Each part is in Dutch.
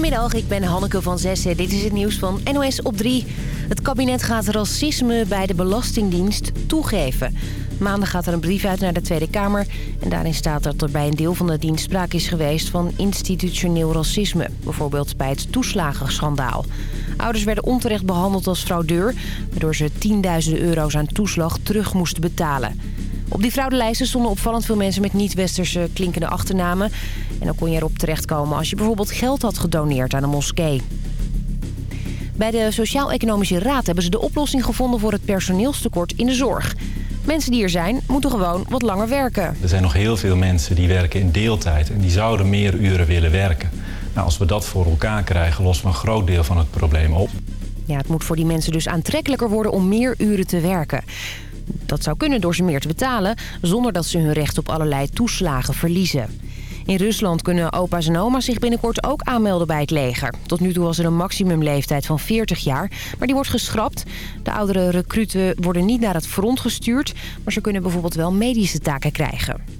Goedemiddag, ik ben Hanneke van Zessen. Dit is het nieuws van NOS op 3. Het kabinet gaat racisme bij de Belastingdienst toegeven. Maandag gaat er een brief uit naar de Tweede Kamer. En daarin staat dat er bij een deel van de dienst sprake is geweest van institutioneel racisme. Bijvoorbeeld bij het toeslagenschandaal. Ouders werden onterecht behandeld als fraudeur... waardoor ze tienduizenden euro's aan toeslag terug moesten betalen. Op die fraudelijsten stonden opvallend veel mensen met niet-westerse klinkende achternamen. En dan kon je erop terechtkomen als je bijvoorbeeld geld had gedoneerd aan een moskee. Bij de Sociaal-Economische Raad hebben ze de oplossing gevonden voor het personeelstekort in de zorg. Mensen die er zijn, moeten gewoon wat langer werken. Er zijn nog heel veel mensen die werken in deeltijd en die zouden meer uren willen werken. Nou, als we dat voor elkaar krijgen, lossen we een groot deel van het probleem op. Ja, het moet voor die mensen dus aantrekkelijker worden om meer uren te werken. Dat zou kunnen door ze meer te betalen... zonder dat ze hun recht op allerlei toeslagen verliezen. In Rusland kunnen opa's en oma's zich binnenkort ook aanmelden bij het leger. Tot nu toe was er een maximumleeftijd van 40 jaar, maar die wordt geschrapt. De oudere recruten worden niet naar het front gestuurd... maar ze kunnen bijvoorbeeld wel medische taken krijgen.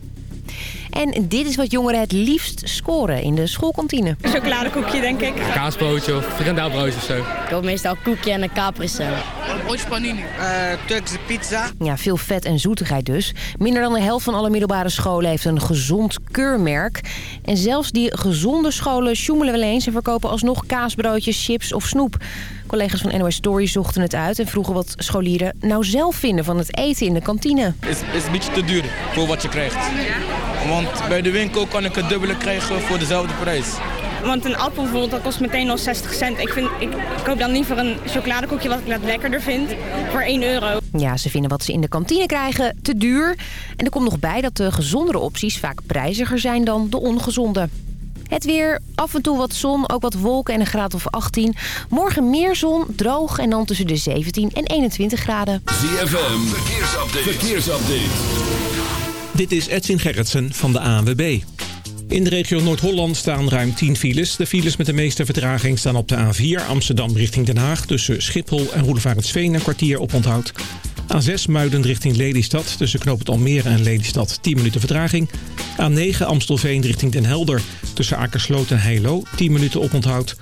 En dit is wat jongeren het liefst scoren in de schoolkantine. Een chocoladekoekje, denk ik. Een kaasbroodje of frikandelbroodje of zo. Ik wil meestal koekje en een caprese. Broodje panini. Uh, Turkse pizza. Ja, veel vet en zoetigheid dus. Minder dan de helft van alle middelbare scholen heeft een gezond keurmerk. En zelfs die gezonde scholen sjoemelen wel eens... en verkopen alsnog kaasbroodjes, chips of snoep. Collega's van NOS Story zochten het uit en vroegen wat scholieren nou zelf vinden van het eten in de kantine. Het is, is een beetje te duur voor wat je krijgt. Want bij de winkel kan ik het dubbele krijgen voor dezelfde prijs. Want een appel bijvoorbeeld, dat kost meteen al 60 cent. Ik, vind, ik koop dan liever een chocoladekoekje wat ik net lekkerder vind voor 1 euro. Ja, ze vinden wat ze in de kantine krijgen te duur. En er komt nog bij dat de gezondere opties vaak prijziger zijn dan de ongezonde. Het weer, af en toe wat zon, ook wat wolken en een graad of 18. Morgen meer zon, droog en dan tussen de 17 en 21 graden. ZFM, verkeersupdate. verkeersupdate. Dit is Edwin Gerritsen van de ANWB. In de regio Noord-Holland staan ruim 10 files. De files met de meeste vertraging staan op de A4 Amsterdam richting Den Haag... tussen Schiphol en Roelevaretsveen een kwartier op onthoud. A6 Muiden richting Lelystad tussen Knoop Almere en Lelystad 10 minuten vertraging. A9 Amstelveen richting Den Helder tussen Akersloot en Heilo 10 minuten op onthoud.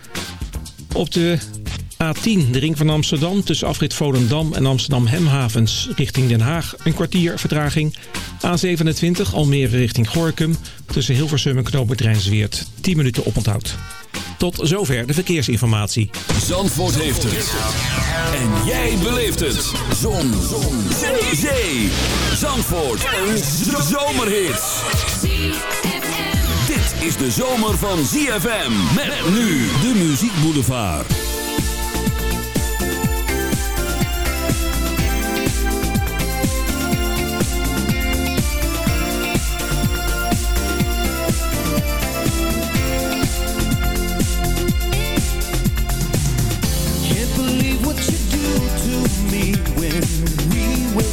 Op de A10, de ring van Amsterdam, tussen afrit Volendam en Amsterdam Hemhavens richting Den Haag. Een kwartier vertraging. A27, Almere richting Gorkum, tussen Hilversum en Knoopert Rijnsweert. 10 minuten oponthoud. Tot zover de verkeersinformatie. Zandvoort heeft het. En jij beleeft het. Zon. Zon. Zee. Zandvoort. Een zomerhit. Dit is de zomer van ZFM. Met nu de Muziek Boulevard.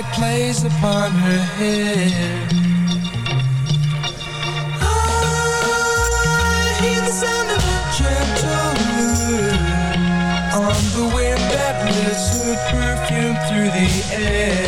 light plays upon her hair. I hear the sound of a gentle wind on the wind that lifts her perfume through the air.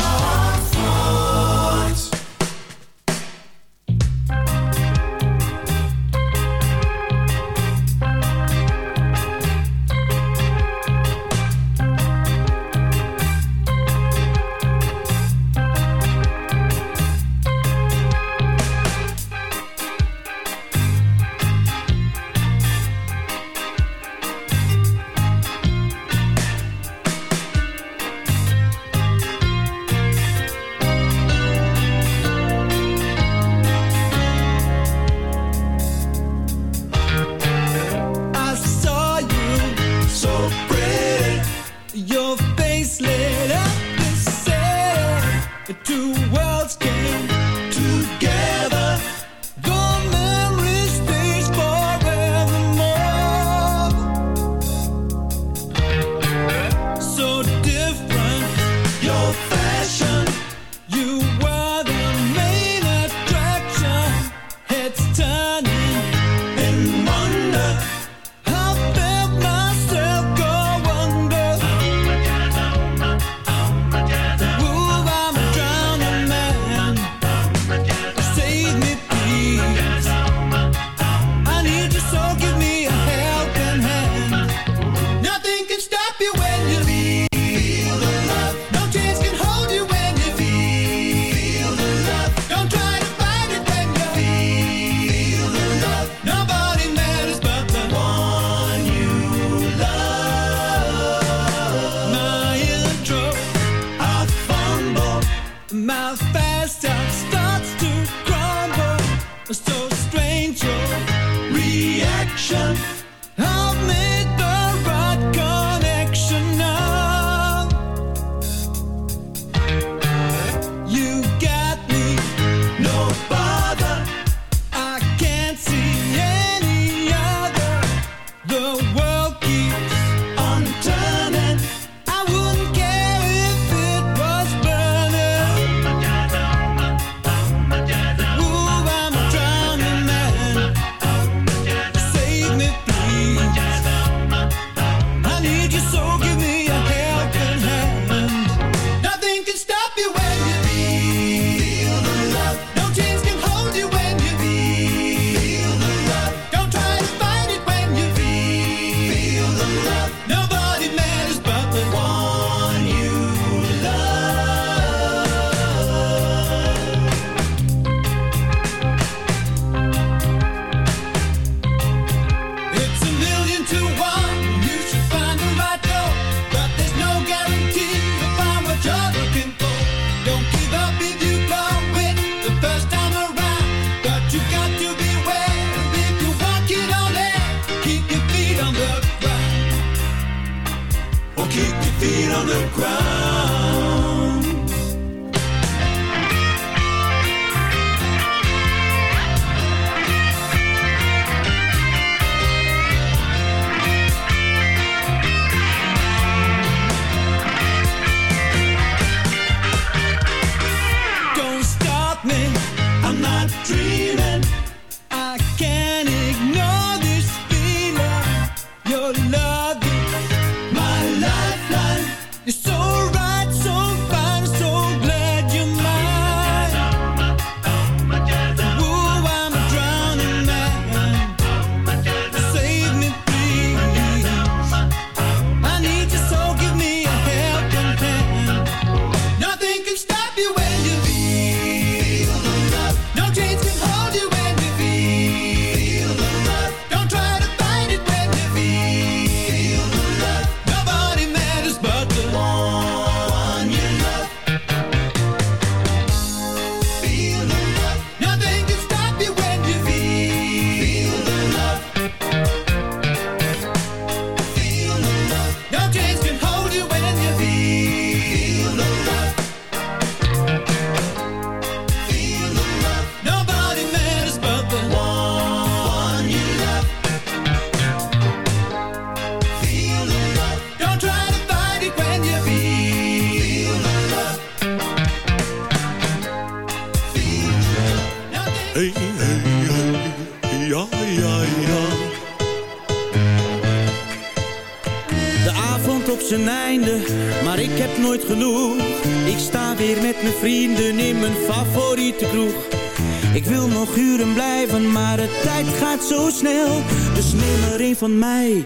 Van mij,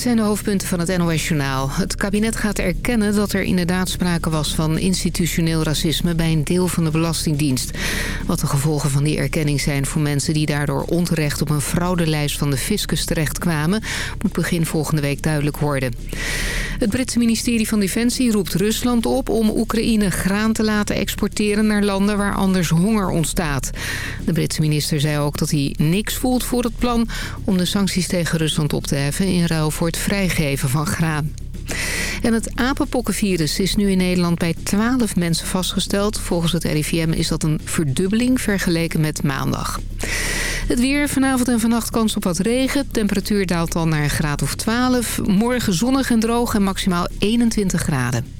Dit zijn de hoofdpunten van het NOS-journaal. Het kabinet gaat erkennen dat er inderdaad sprake was van institutioneel racisme... bij een deel van de Belastingdienst. Wat de gevolgen van die erkenning zijn voor mensen die daardoor onterecht... op een fraudelijst van de fiscus terechtkwamen... moet begin volgende week duidelijk worden. Het Britse ministerie van Defensie roept Rusland op om Oekraïne graan te laten exporteren naar landen waar anders honger ontstaat. De Britse minister zei ook dat hij niks voelt voor het plan om de sancties tegen Rusland op te heffen in ruil voor het vrijgeven van graan. En het apenpokkenvirus is nu in Nederland bij 12 mensen vastgesteld. Volgens het RIVM is dat een verdubbeling vergeleken met maandag. Het weer vanavond en vannacht kans op wat regen. Temperatuur daalt dan naar een graad of 12. Morgen zonnig en droog en maximaal 21 graden.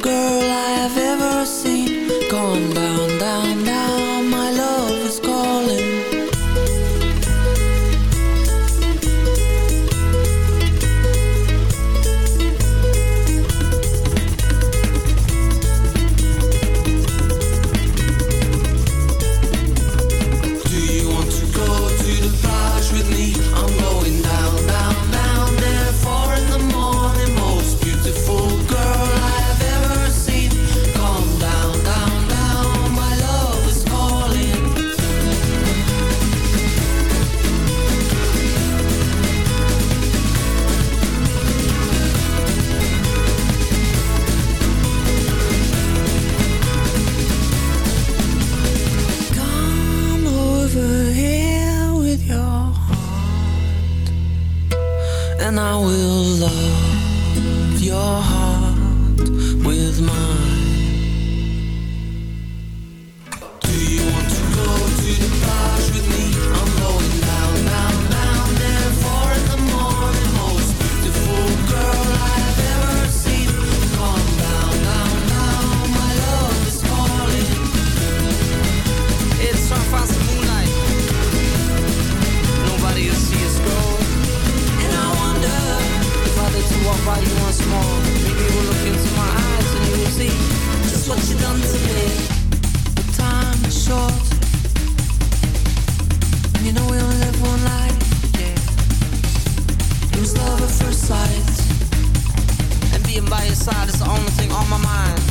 side is the only thing on my mind.